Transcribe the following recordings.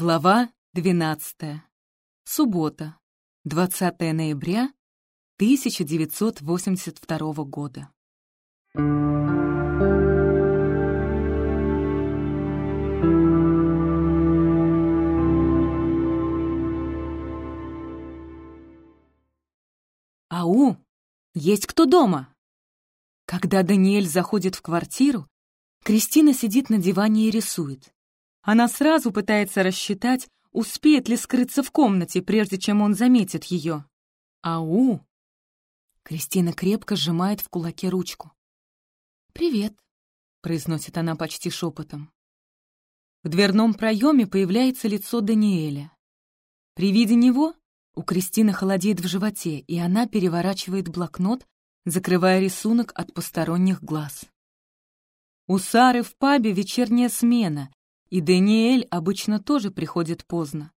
Глава 12. Суббота. 20 ноября 1982 года. «Ау! Есть кто дома?» Когда Даниэль заходит в квартиру, Кристина сидит на диване и рисует. Она сразу пытается рассчитать, успеет ли скрыться в комнате, прежде чем он заметит ее. «Ау!» Кристина крепко сжимает в кулаке ручку. «Привет», — произносит она почти шепотом. В дверном проеме появляется лицо Даниэля. При виде него у Кристины холодеет в животе, и она переворачивает блокнот, закрывая рисунок от посторонних глаз. У Сары в пабе вечерняя смена, и Даниэль обычно тоже приходит поздно.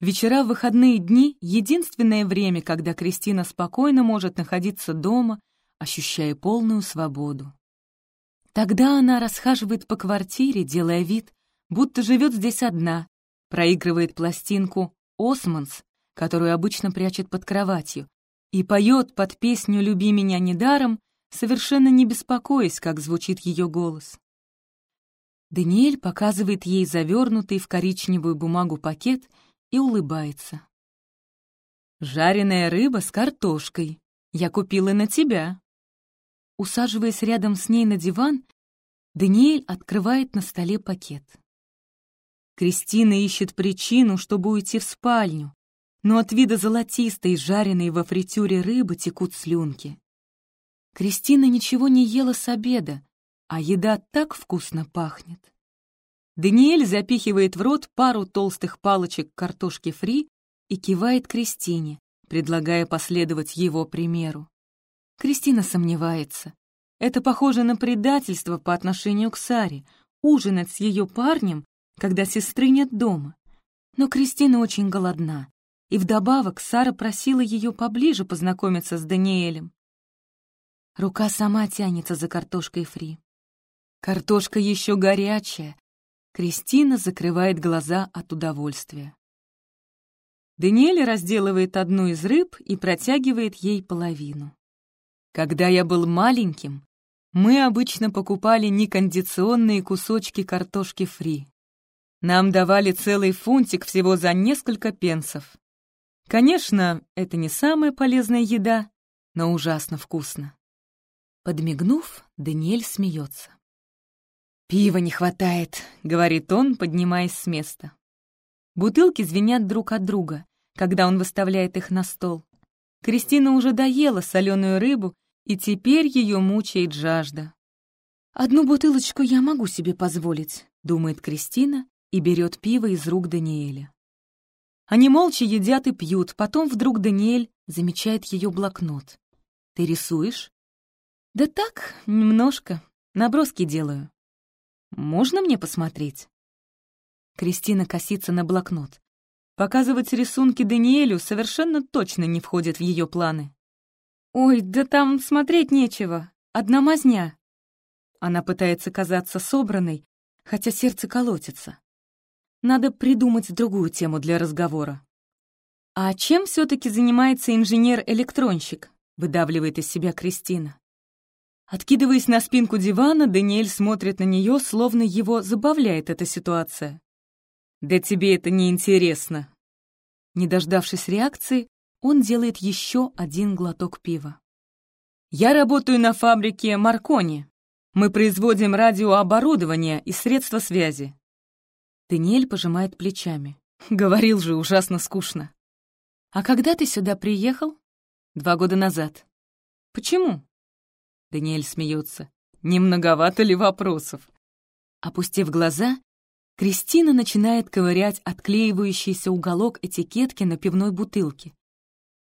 Вечера в выходные дни — единственное время, когда Кристина спокойно может находиться дома, ощущая полную свободу. Тогда она расхаживает по квартире, делая вид, будто живет здесь одна, проигрывает пластинку «Османс», которую обычно прячет под кроватью, и поет под песню «Люби меня недаром», совершенно не беспокоясь, как звучит ее голос. Даниэль показывает ей завернутый в коричневую бумагу пакет и улыбается. «Жареная рыба с картошкой. Я купила на тебя». Усаживаясь рядом с ней на диван, Даниэль открывает на столе пакет. Кристина ищет причину, чтобы уйти в спальню, но от вида золотистой, жареной во фритюре рыбы текут слюнки. Кристина ничего не ела с обеда, а еда так вкусно пахнет. Даниэль запихивает в рот пару толстых палочек картошки фри и кивает Кристине, предлагая последовать его примеру. Кристина сомневается. Это похоже на предательство по отношению к Саре, ужинать с ее парнем, когда сестры нет дома. Но Кристина очень голодна, и вдобавок Сара просила ее поближе познакомиться с Даниэлем. Рука сама тянется за картошкой фри. Картошка еще горячая. Кристина закрывает глаза от удовольствия. Даниэль разделывает одну из рыб и протягивает ей половину. Когда я был маленьким, мы обычно покупали некондиционные кусочки картошки фри. Нам давали целый фунтик всего за несколько пенсов. Конечно, это не самая полезная еда, но ужасно вкусно. Подмигнув, Даниэль смеется. «Пива не хватает», — говорит он, поднимаясь с места. Бутылки звенят друг от друга, когда он выставляет их на стол. Кристина уже доела соленую рыбу, и теперь ее мучает жажда. «Одну бутылочку я могу себе позволить», — думает Кристина и берет пиво из рук Даниэля. Они молча едят и пьют, потом вдруг Даниэль замечает ее блокнот. «Ты рисуешь?» «Да так, немножко. Наброски делаю». Можно мне посмотреть?» Кристина косится на блокнот. Показывать рисунки Даниэлю совершенно точно не входит в ее планы. «Ой, да там смотреть нечего. Одна мазня». Она пытается казаться собранной, хотя сердце колотится. Надо придумать другую тему для разговора. «А чем все-таки занимается инженер-электронщик?» — выдавливает из себя Кристина. Откидываясь на спинку дивана, Даниэль смотрит на нее, словно его забавляет эта ситуация. «Да тебе это не интересно. Не дождавшись реакции, он делает еще один глоток пива. «Я работаю на фабрике Маркони. Мы производим радиооборудование и средства связи». Даниэль пожимает плечами. Говорил же, ужасно скучно. «А когда ты сюда приехал?» «Два года назад». «Почему?» Даниэль смеется. «Не многовато ли вопросов?» Опустив глаза, Кристина начинает ковырять отклеивающийся уголок этикетки на пивной бутылке.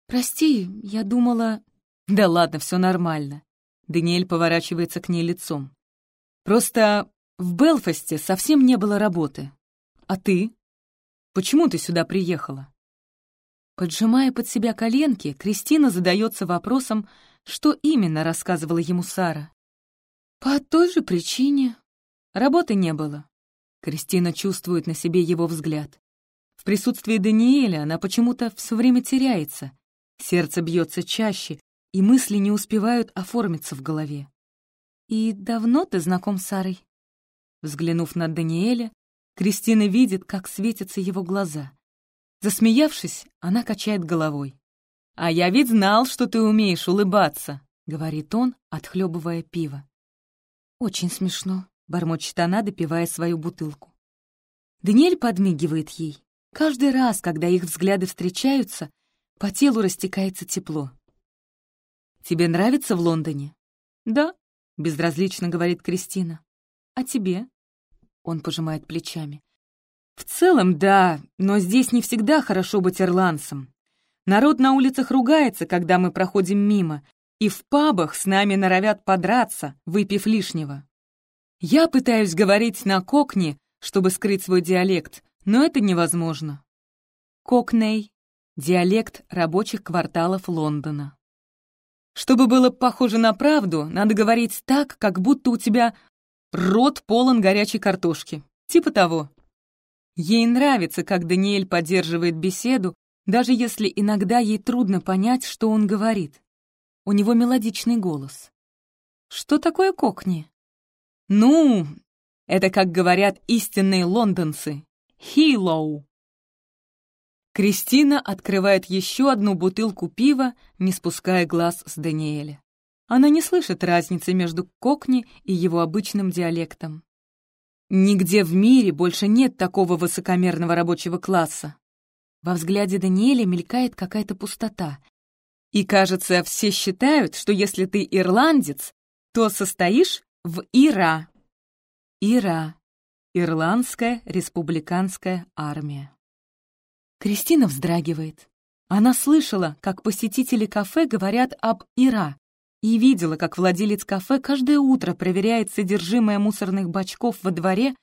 «Прости, я думала...» «Да ладно, все нормально». Даниэль поворачивается к ней лицом. «Просто в Белфасте совсем не было работы. А ты? Почему ты сюда приехала?» Поджимая под себя коленки, Кристина задается вопросом, что именно рассказывала ему Сара. «По той же причине. Работы не было». Кристина чувствует на себе его взгляд. присутствии Даниэля она почему-то все время теряется. Сердце бьется чаще, и мысли не успевают оформиться в голове. «И давно ты знаком с Сарой?» Взглянув на Даниэля, Кристина видит, как светятся его глаза. Засмеявшись, она качает головой. «А я ведь знал, что ты умеешь улыбаться», — говорит он, отхлебывая пиво. «Очень смешно», — бормочет она, допивая свою бутылку. Даниэль подмигивает ей. Каждый раз, когда их взгляды встречаются, по телу растекается тепло. «Тебе нравится в Лондоне?» «Да», — безразлично говорит Кристина. «А тебе?» Он пожимает плечами. «В целом, да, но здесь не всегда хорошо быть ирландцем. Народ на улицах ругается, когда мы проходим мимо, и в пабах с нами норовят подраться, выпив лишнего. Я пытаюсь говорить на кокне, чтобы скрыть свой диалект, но это невозможно. Кокней — диалект рабочих кварталов Лондона. Чтобы было похоже на правду, надо говорить так, как будто у тебя рот полон горячей картошки. Типа того. Ей нравится, как Даниэль поддерживает беседу, даже если иногда ей трудно понять, что он говорит. У него мелодичный голос. Что такое кокни? Ну, это, как говорят истинные лондонцы, «Хилоу». Кристина открывает еще одну бутылку пива, не спуская глаз с Даниэля. Она не слышит разницы между Кокни и его обычным диалектом. Нигде в мире больше нет такого высокомерного рабочего класса. Во взгляде Даниэля мелькает какая-то пустота. И, кажется, все считают, что если ты ирландец, то состоишь в ИРА. ИРА. Ирландская республиканская армия. Кристина вздрагивает. Она слышала, как посетители кафе говорят об ИРА, и видела, как владелец кафе каждое утро проверяет содержимое мусорных бачков во дворе,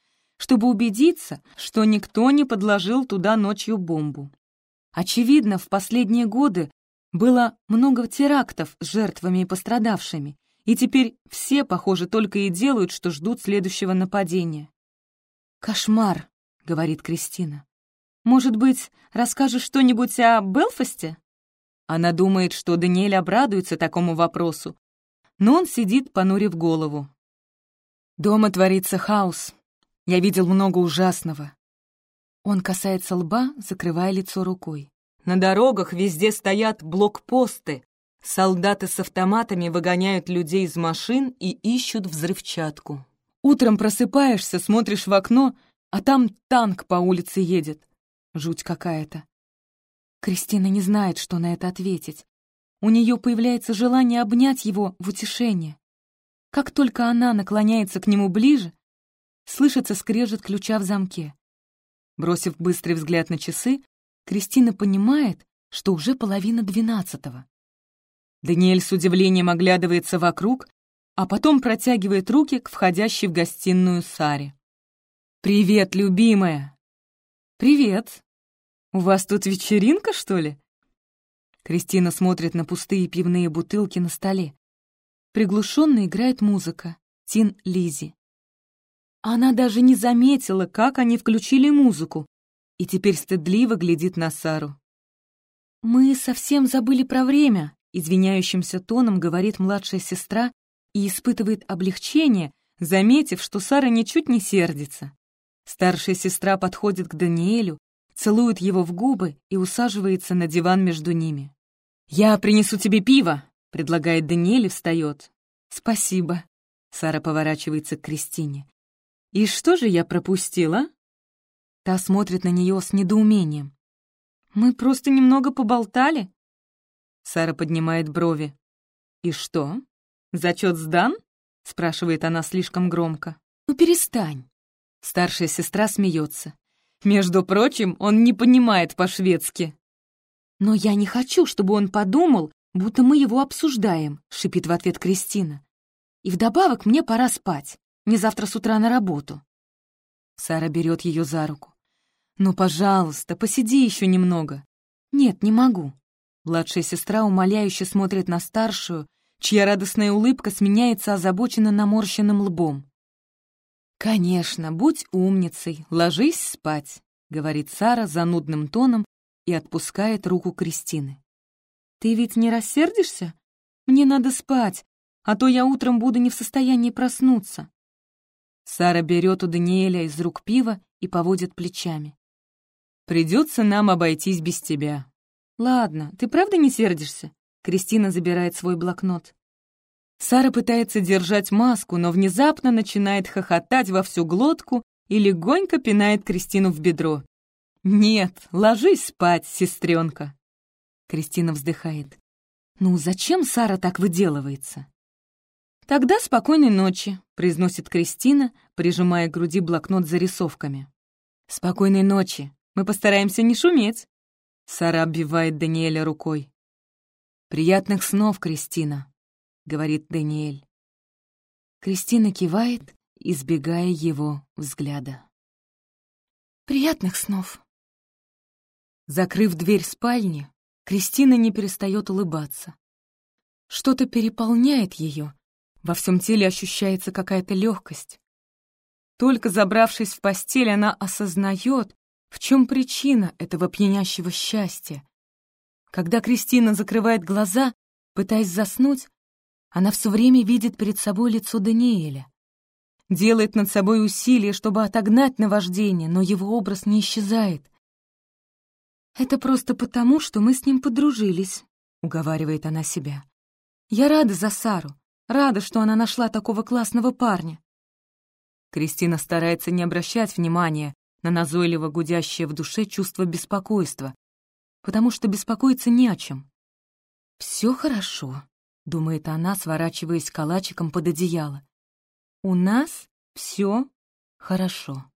чтобы убедиться, что никто не подложил туда ночью бомбу. Очевидно, в последние годы было много терактов с жертвами и пострадавшими, и теперь все, похоже, только и делают, что ждут следующего нападения. «Кошмар», — говорит Кристина. «Может быть, расскажешь что-нибудь о Белфасте?» Она думает, что Даниэль обрадуется такому вопросу, но он сидит, понурив голову. «Дома творится хаос. Я видел много ужасного». Он касается лба, закрывая лицо рукой. На дорогах везде стоят блокпосты. Солдаты с автоматами выгоняют людей из машин и ищут взрывчатку. Утром просыпаешься, смотришь в окно, а там танк по улице едет. Жуть какая-то. Кристина не знает, что на это ответить. У нее появляется желание обнять его в утешение. Как только она наклоняется к нему ближе, слышится скрежет ключа в замке. Бросив быстрый взгляд на часы, Кристина понимает, что уже половина двенадцатого. Даниэль с удивлением оглядывается вокруг, а потом протягивает руки к входящей в гостиную Саре. «Привет, любимая!» «Привет! У вас тут вечеринка, что ли?» Кристина смотрит на пустые пивные бутылки на столе. Приглушенно играет музыка. Тин Лизи. Она даже не заметила, как они включили музыку, и теперь стыдливо глядит на Сару. «Мы совсем забыли про время», — извиняющимся тоном говорит младшая сестра и испытывает облегчение, заметив, что Сара ничуть не сердится. Старшая сестра подходит к Даниэлю, целует его в губы и усаживается на диван между ними. «Я принесу тебе пиво», — предлагает Даниэль и встает. «Спасибо», — Сара поворачивается к Кристине. «И что же я пропустила?» Та смотрит на нее с недоумением. «Мы просто немного поболтали?» Сара поднимает брови. «И что?» «Зачет сдан?» — спрашивает она слишком громко. «Ну перестань!» Старшая сестра смеется. «Между прочим, он не понимает по-шведски». «Но я не хочу, чтобы он подумал, будто мы его обсуждаем», — шипит в ответ Кристина. «И вдобавок мне пора спать. Мне завтра с утра на работу». Сара берет ее за руку. «Ну, пожалуйста, посиди еще немного». «Нет, не могу». Младшая сестра умоляюще смотрит на старшую, чья радостная улыбка сменяется озабоченно наморщенным лбом. «Конечно, будь умницей, ложись спать», — говорит Сара занудным тоном и отпускает руку Кристины. «Ты ведь не рассердишься? Мне надо спать, а то я утром буду не в состоянии проснуться». Сара берет у Даниэля из рук пива и поводит плечами. «Придется нам обойтись без тебя». «Ладно, ты правда не сердишься?» Кристина забирает свой блокнот. Сара пытается держать маску, но внезапно начинает хохотать во всю глотку и легонько пинает Кристину в бедро. «Нет, ложись спать, сестренка!» Кристина вздыхает. «Ну, зачем Сара так выделывается?» «Тогда спокойной ночи», — произносит Кристина, прижимая к груди блокнот с зарисовками. «Спокойной ночи. Мы постараемся не шуметь». Сара оббивает Даниэля рукой. «Приятных снов, Кристина», — говорит Даниэль. Кристина кивает, избегая его взгляда. «Приятных снов». Закрыв дверь спальни, Кристина не перестает улыбаться. Что-то переполняет ее, во всем теле ощущается какая-то легкость. Только забравшись в постель, она осознает, в чем причина этого пьянящего счастья. Когда Кристина закрывает глаза, пытаясь заснуть, она все время видит перед собой лицо Даниэля. Делает над собой усилие, чтобы отогнать наваждение, но его образ не исчезает. «Это просто потому, что мы с ним подружились», — уговаривает она себя. «Я рада за Сару. Рада, что она нашла такого классного парня. Кристина старается не обращать внимания на назойливо гудящее в душе чувство беспокойства, потому что беспокоиться не о чем. «Все хорошо», — думает она, сворачиваясь калачиком под одеяло. «У нас все хорошо».